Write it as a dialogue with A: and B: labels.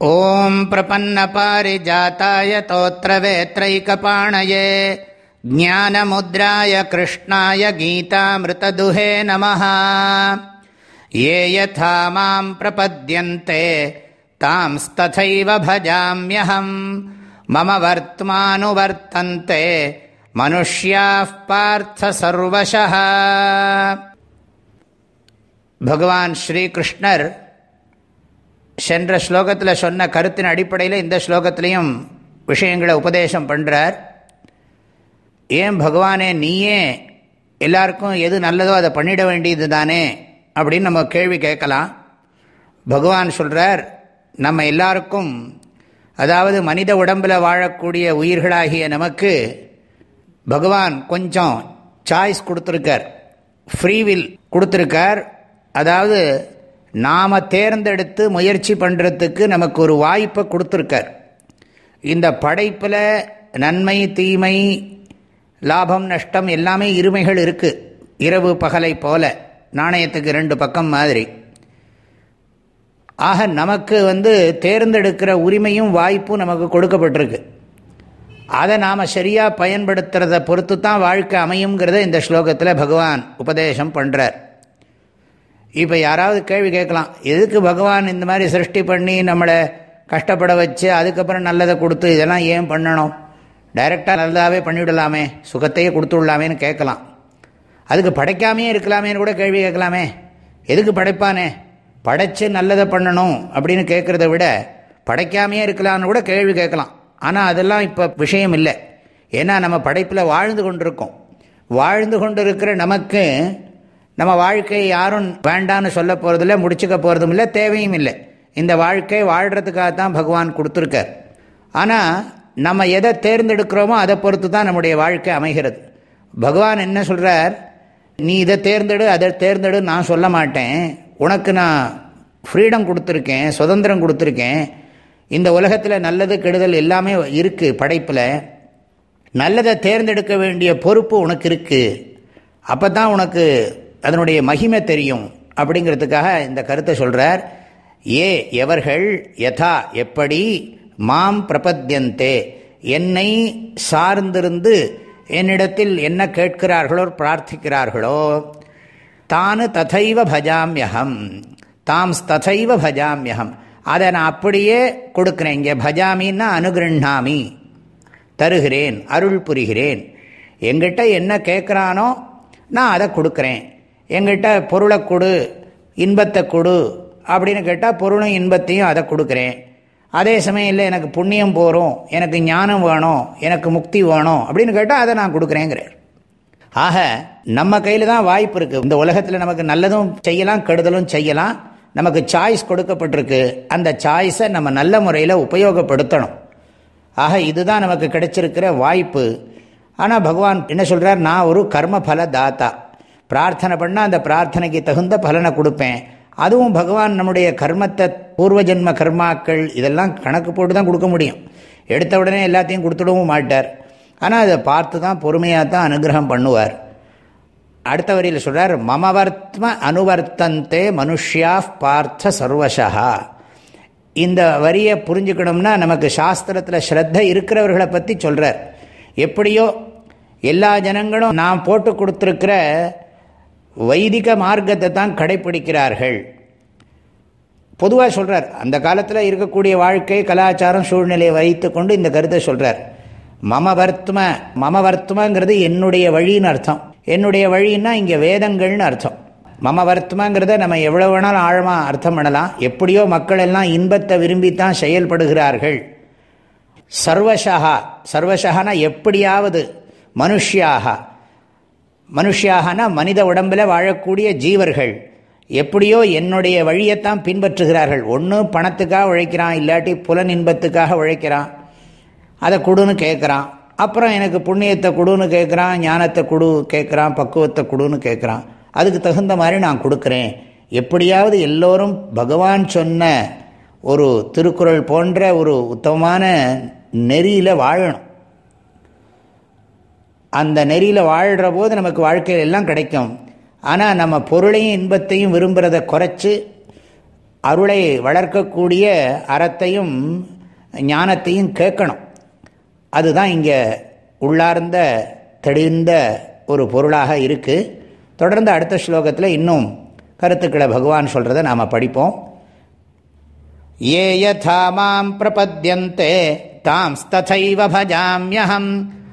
A: ॐ प्रपन्नपारिजाताय तोत्रवेत्रैकपाणये ज्ञानमुद्राय कृष्णाय गीतामृतदुहे नमः ये यथा मां प्रपद्यन्ते तांस्तथैव भजाम्यहम् मम वर्त्मानुवर्तन्ते मनुष्याः पार्थ सर्वशः भगवान् श्रीकृष्णर् சென்ற ஸ்லோகத்தில் சொன்ன கருத்தின் அடிப்படையில் இந்த ஸ்லோகத்திலையும் விஷயங்களை உபதேசம் பண்ணுறார் ஏன் பகவானே நீயே எல்லாருக்கும் எது நல்லதோ அதை பண்ணிட வேண்டியது தானே அப்படின்னு நம்ம கேள்வி கேட்கலாம். பகவான் சொல்கிறார் நம்ம எல்லாருக்கும் அதாவது மனித உடம்பில் வாழக்கூடிய உயிர்களாகிய நமக்கு பகவான் கொஞ்சம் சாய்ஸ் கொடுத்துருக்கார். ஃப்ரீவில் கொடுத்துருக்கார். அதாவது நாம் தேர்ந்தெடுத்து முயற்சி பண்ணுறதுக்கு நமக்கு ஒரு வாய்ப்பை கொடுத்துருக்கார். இந்த படைப்பில் நன்மை தீமை லாபம் நஷ்டம் எல்லாமே இருமைகள் இருக்குது இரவு பகலை போல. நாணயத்துக்கு ரெண்டு பக்கம் மாதிரி. ஆக நமக்கு வந்து தேர்ந்தெடுக்கிற உரிமையும் வாய்ப்பும் நமக்கு கொடுக்கப்பட்டிருக்கு. அதை நாம் சரியாக பயன்படுத்துகிறத பொறுத்து தான் வாழ்க்கை அமையுங்கிறத இந்த ஸ்லோகத்தில் பகவான் உபதேசம் பண்ணுறார் இப்போ யாராவது கேள்வி கேட்கலாம். எதுக்கு பகவான் இந்த மாதிரி சிருஷ்டி பண்ணி நம்மளை கஷ்டப்பட வச்சு அதுக்கப்புறம் நல்லதை கொடுத்து இதெல்லாம் ஏன் பண்ணணும்? டைரெக்டாக நல்லதாகவே பண்ணிவிடலாமே. சுகத்தையே கொடுத்து விடலாமேன்னு கேட்கலாம். அதுக்கு படைக்காமையே இருக்கலாமேன்னு கூட கேள்வி கேட்கலாமே. எதுக்கு படைப்பானே? படைச்சு நல்லதை பண்ணணும் அப்படின்னு கேட்குறத விட படைக்காமையே இருக்கலாம்னு கூட கேள்வி கேட்கலாம். ஆனால் அதெல்லாம் இப்போ விஷயம் இல்லை. ஏன்னா நம்ம படைப்பில் வாழ்ந்து கொண்டிருக்கோம். வாழ்ந்து கொண்டு இருக்கிற நமக்கு நம்ம வாழ்க்கையை யாரும் வேண்டான்னு சொல்ல போகிறதில்ல முடிச்சுக்க போகிறதும் இல்லை தேவையும் இல்லை. இந்த வாழ்க்கை வாழ்கிறதுக்காக தான் பகவான் கொடுத்துருக்கார். ஆனால் நம்ம எதை தேர்ந்தெடுக்கிறோமோ அதை பொறுத்து தான் நம்முடைய வாழ்க்கை அமைகிறது. பகவான் என்ன சொல்கிறார் நீ இதை தேர்ந்தெடு அதை தேர்ந்தெடு நான் சொல்ல மாட்டேன். உனக்கு நான் ஃப்ரீடம் கொடுத்துருக்கேன் சுதந்திரம் கொடுத்துருக்கேன். இந்த உலகத்தில் நல்லது கெடுதல் எல்லாமே இருக்குது படைப்பில். நல்லதை தேர்ந்தெடுக்க வேண்டிய பொறுப்பு உனக்கு இருக்குது அப்போ தான் உனக்கு அதனுடைய மகிமை தெரியும் அப்படிங்கிறதுக்காக இந்த கருத்தை சொல்கிறார் ஏ எவர்கள் யதா எப்படி மாம் பிரபத்தியந்தே என்னை சார்ந்திருந்து என்னிடத்தில் என்ன கேட்கிறார்களோ பிரார்த்திக்கிறார்களோ தானு ததைவ பஜாமியகம் தாம் ததைவ பஜாமியகம். அதை நான் அப்படியே கொடுக்குறேன். இங்கே பஜாமின்னா அனுகிருண்ணாமி. தருகிறேன் அருள் புரிகிறேன். எங்கிட்ட என்ன கேட்குறானோ நான் அதை கொடுக்குறேன். எங்கிட்ட பொருளை கொடு இன்பத்தை கொடு அப்படின்னு கேட்டால் பொருளும் இன்பத்தையும் அதை கொடுக்குறேன். அதே சமயம் இல்லை எனக்கு புண்ணியம் போகிறோம் எனக்கு ஞானம் வேணும் எனக்கு முக்தி வேணும் அப்படின்னு கேட்டால் அதை நான் கொடுக்குறேங்கிறார். ஆக நம்ம கையில் தான் வாய்ப்பு இருக்குது இந்த உலகத்தில் நமக்கு நல்லதும் செய்யலாம் கெடுதலும் செய்யலாம். நமக்கு சாய்ஸ் கொடுக்கப்பட்டிருக்கு. அந்த சாய்ஸை நம்ம நல்ல முறையில் உபயோகப்படுத்தணும். ஆக இதுதான் நமக்கு கிடைச்சிருக்கிற வாய்ப்பு. ஆனால் பகவான் என்ன சொல்கிறார் நான் ஒரு கர்ம பல தாத்தா பிரார்த்தனை பண்ணால் அந்த பிரார்த்தனைக்கு தகுந்த பலனை கொடுப்பேன். அதுவும் பகவான் நம்முடைய கர்மத்தை பூர்வ ஜென்ம கர்மாக்கள் இதெல்லாம் கணக்கு போட்டு தான் கொடுக்க முடியும். எடுத்த உடனே எல்லாத்தையும் கொடுத்துடவும் மாட்டார். ஆனால் அதை பார்த்து தான் பொறுமையாக தான் அனுகிரகம் பண்ணுவார். அடுத்த வரியில் சொல்கிறார் மமவர்த்ம அனுவர்த்தந்தே மனுஷியா பார்த்த சர்வசா. இந்த வரியை புரிஞ்சுக்கணும்னா நமக்கு சாஸ்திரத்தில் ஸ்ரத்த இருக்கிறவர்களை பற்றி சொல்கிறார் எப்படியோ எல்லா ஜனங்களும் நான் போட்டு கொடுத்துருக்கிற வைதிக மார்க்கத்தை தான் கடைப்பிடிக்கிறார்கள். பொதுவாக சொல்கிறார் அந்த காலத்தில் இருக்கக்கூடிய வாழ்க்கை கலாச்சாரம் சூழ்நிலையை வைத்து கொண்டு இந்த கருத்தை சொல்கிறார் மம வர்த்தம மம வர்த்தமங்கிறது என்னுடைய வழின்னு அர்த்தம். என்னுடைய வழின்னா இங்கே வேதங்கள்னு அர்த்தம். மம வர்த்தமங்கிறத நம்ம எவ்வளோ வேணாலும் ஆழமாக அர்த்தம் பண்ணலாம். எப்படியோ மக்கள் எல்லாம் இன்பத்தை விரும்பித்தான் செயல்படுகிறார்கள். சர்வசகா சர்வசகானா எப்படியாவது மனுஷியாக மனுஷியாகனா மனித உடம்பில் வாழக்கூடிய ஜீவர்கள். எப்படியோ என்னுடைய வழியைத்தான் பின்பற்றுகிறார்கள். ஒன்று பணத்துக்காக உழைக்கிறான் இல்லாட்டி புலன் இன்பத்துக்காக உழைக்கிறான். அதை கொடுன்னு கேட்குறான். அப்புறம் எனக்கு புண்ணியத்தை கொடுன்னு கேட்குறான் ஞானத்தை கொடு கேட்குறான் பக்குவத்தை கொடுன்னு கேட்குறான். அதுக்கு தகுந்த மாதிரி நான் கொடுக்குறேன். எப்படியாவது எல்லோரும் பகவான் சொன்ன ஒரு திருக்குறள் போன்ற ஒரு உத்தமமான நெறியில் வாழணும். அந்த நெறியில் வாழ்கிற போது நமக்கு வாழ்க்கையில் எல்லாம் கிடைக்கும். ஆனால் நம்ம பொருளையும் இன்பத்தையும் விரும்புகிறத குறைச்சி அருளை வளர்க்கக்கூடிய அறத்தையும் ஞானத்தையும் கேட்கணும். அதுதான் இங்கே உள்ளார்ந்த தெளிந்த ஒரு பொருளாக இருக்குது தொடர்ந்து அடுத்த ஸ்லோகத்தில் இன்னும் கருத்துக்களை பகவான் சொல்கிறத நாம் படிப்போம். ஏ யதா மாம் பிரபத்யந்தே தாம் ததைவ பஜாமியகம்